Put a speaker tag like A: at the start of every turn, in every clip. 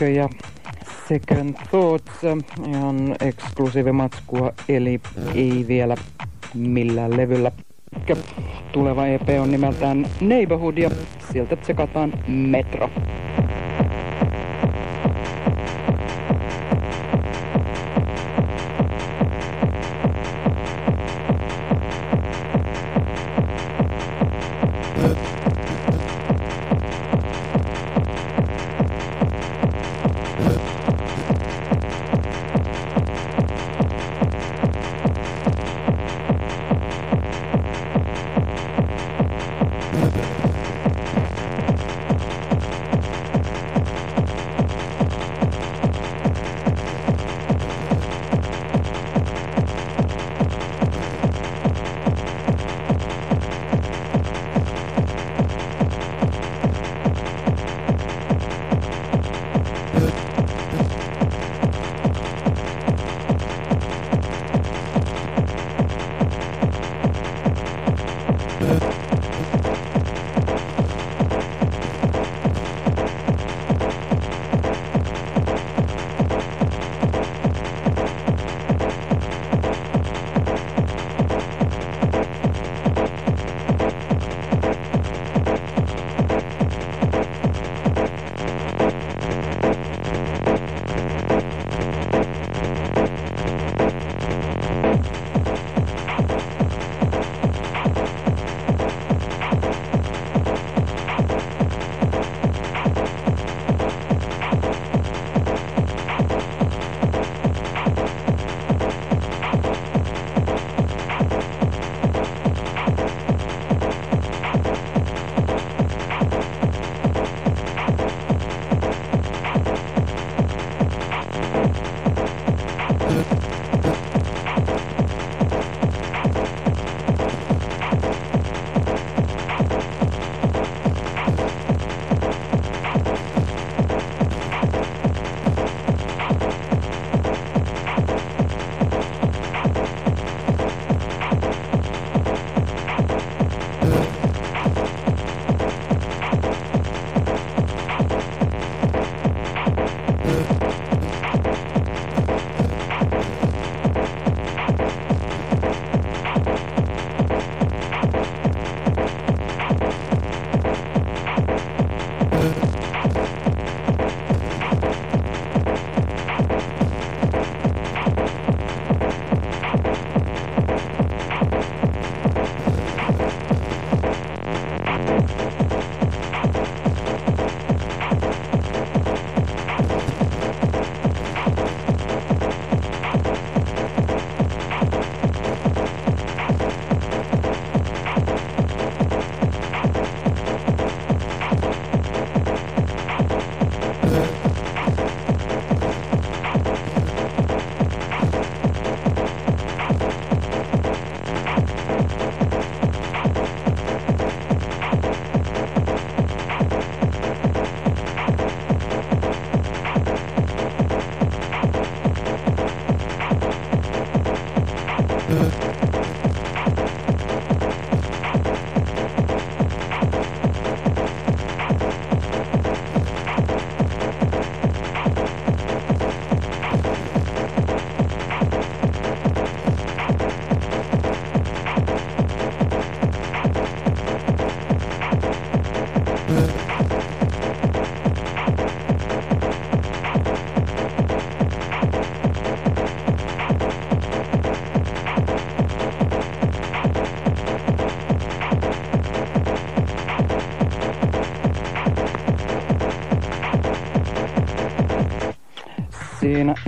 A: Leikö ja Second Thoughts, ihan eksklusiivimatskua, eli ei vielä millään levyllä. Tuleva EP on nimeltään Neighborhood ja sieltä tsekataan Metro.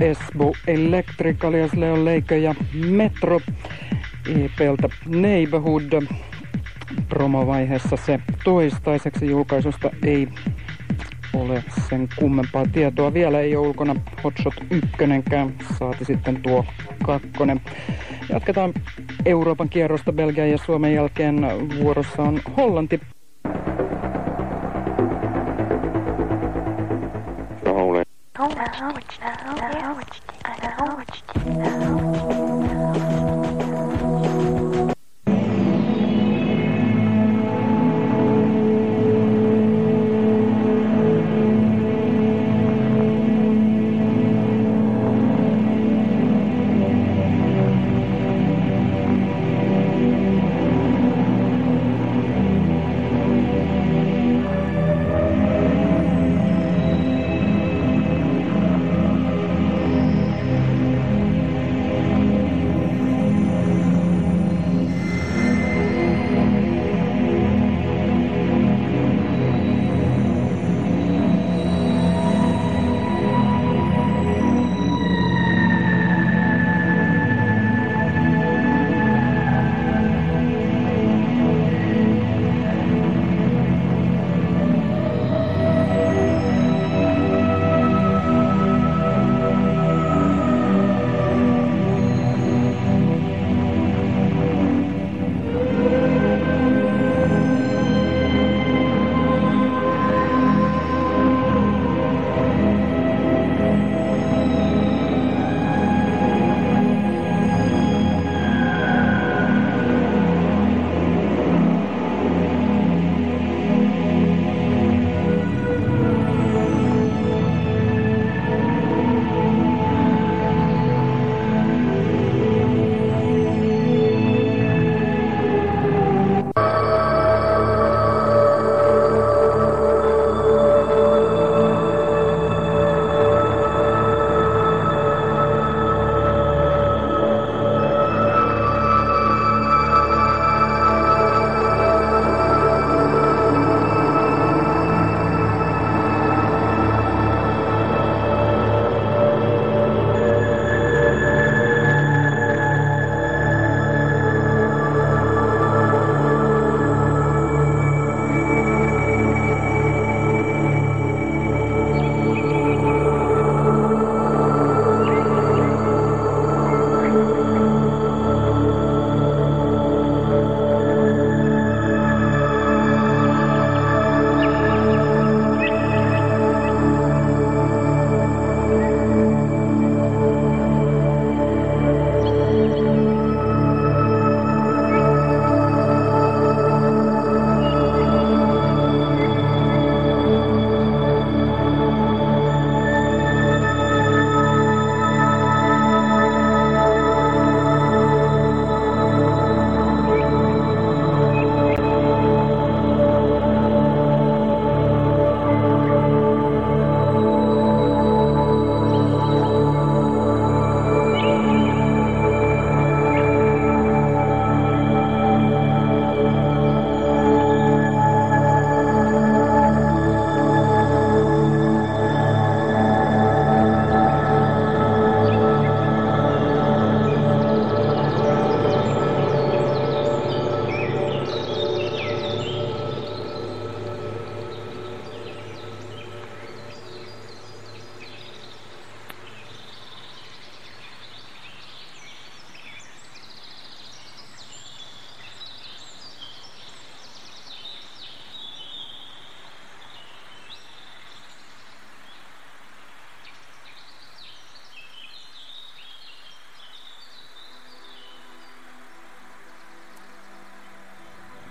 A: Esbo Electric alias Leon Leikö ja Metro EPltä Neighborhood. Promovaiheessa se toistaiseksi julkaisusta ei ole sen kummempaa tietoa. Vielä ei ole ulkona Hotshot 1, saati sitten tuo kakkonen. Jatketaan Euroopan kierrosta Belgian ja Suomen jälkeen. Vuorossa on Hollanti.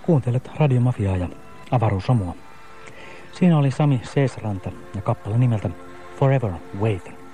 B: Kuuntelet Radiomafiaa ja avaruusromua. Siinä oli Sami Seesranta ja kappale nimeltä Forever Waiting.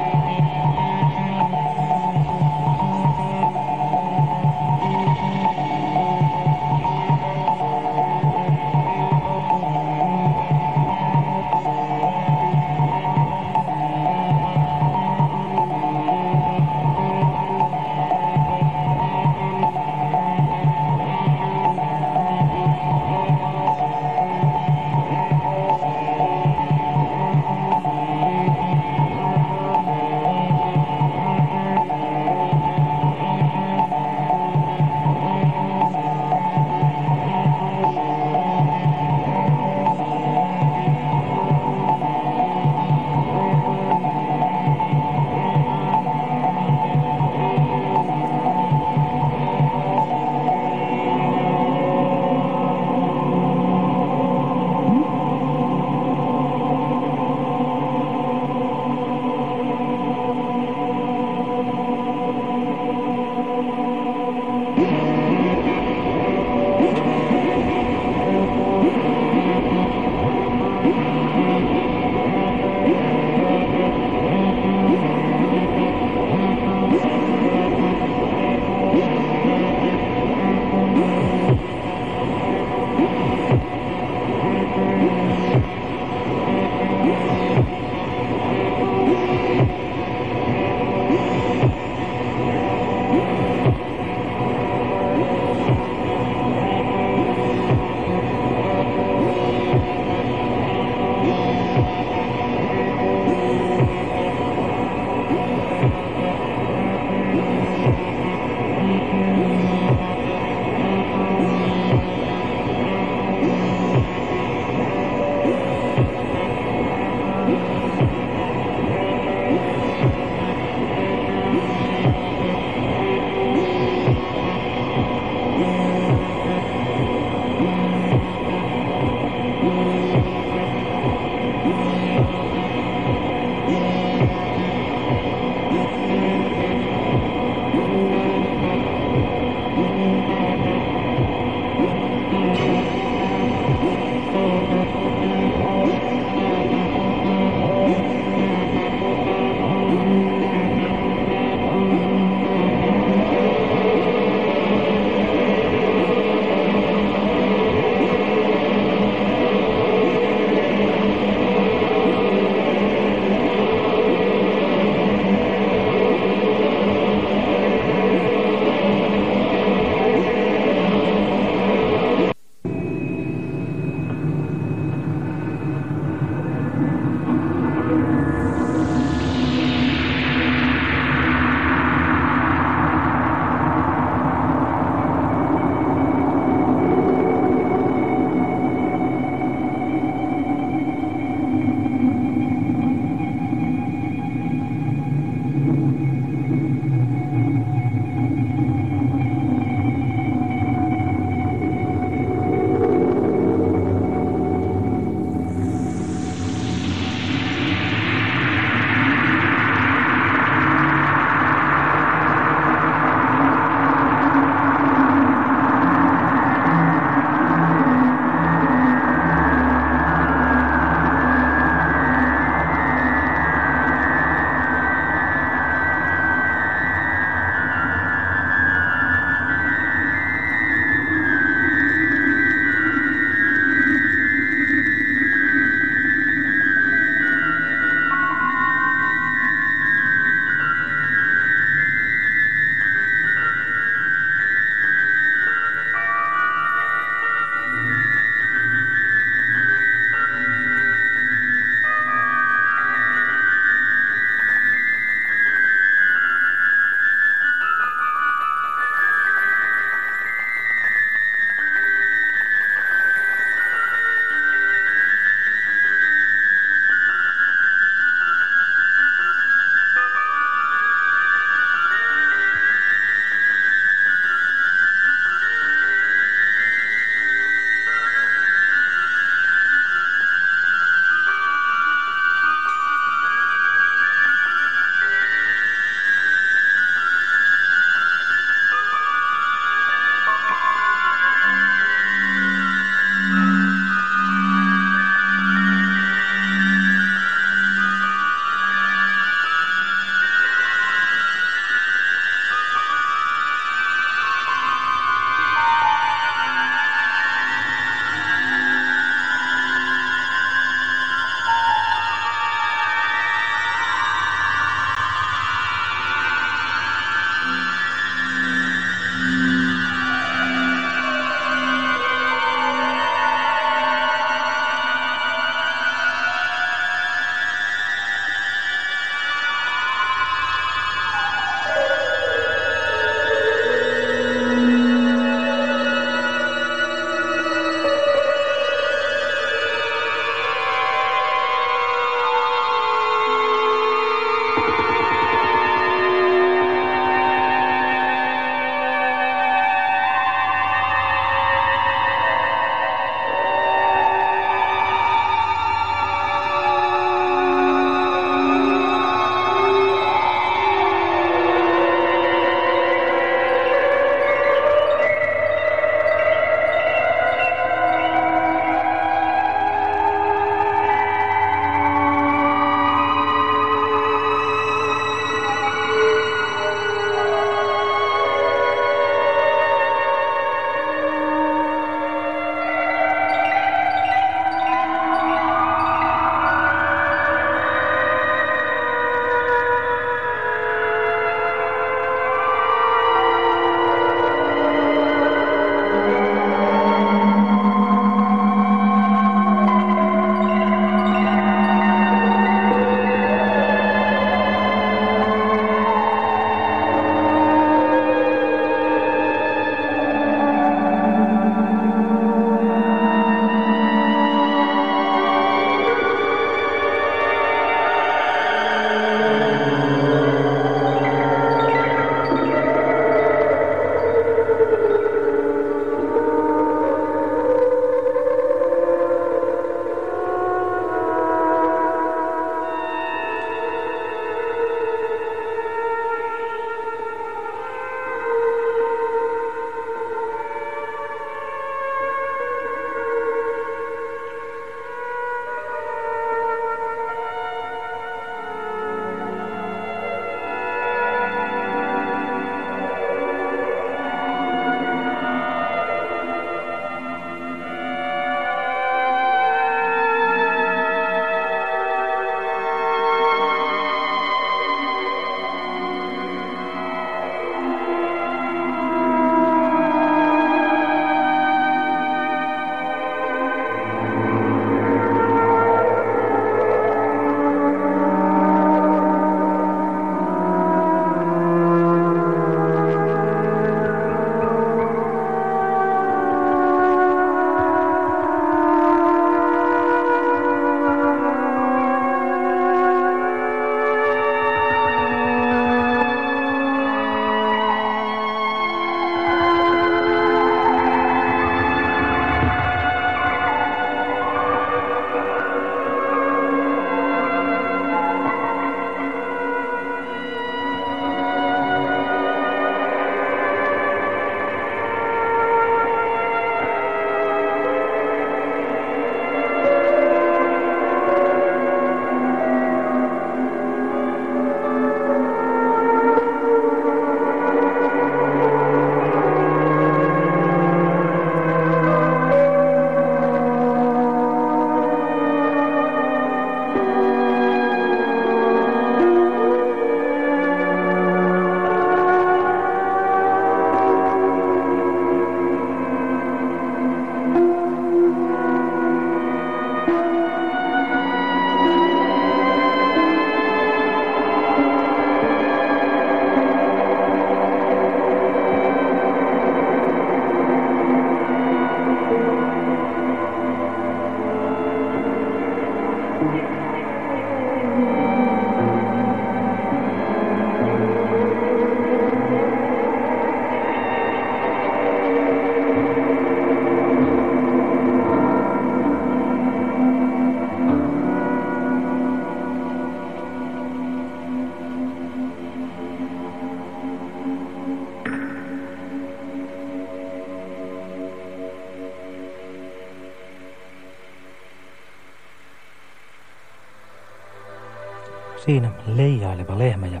B: Siinä leijaileva lehmä ja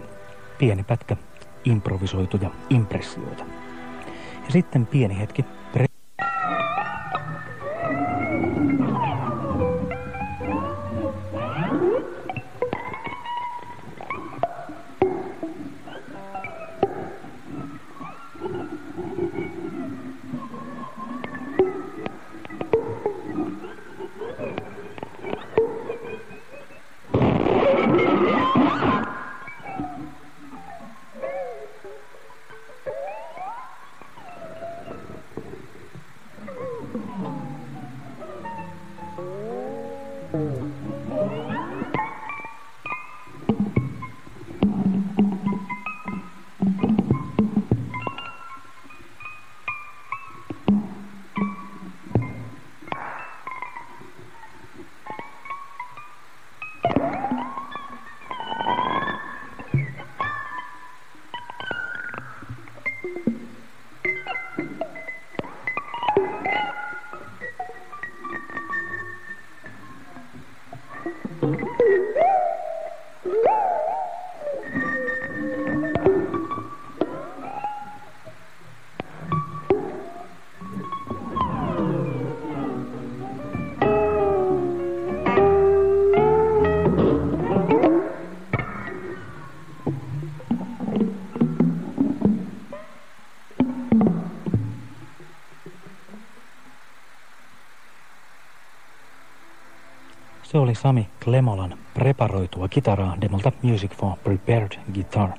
B: pieni pätkä improvisoituja impressioita. Ja sitten pieni hetki oli Sami Klemolan preparoitua kitaraa demolta Music for Prepared Guitar.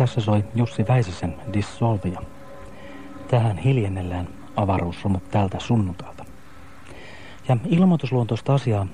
B: Tässä soi Jussi Väisäsen Dissolvia. Tähän hiljennellään avaruusromut tältä sunnuntailta. Ja ilmoitusluontoista asiaa